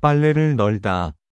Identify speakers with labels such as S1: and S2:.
S1: 빨래를 널다.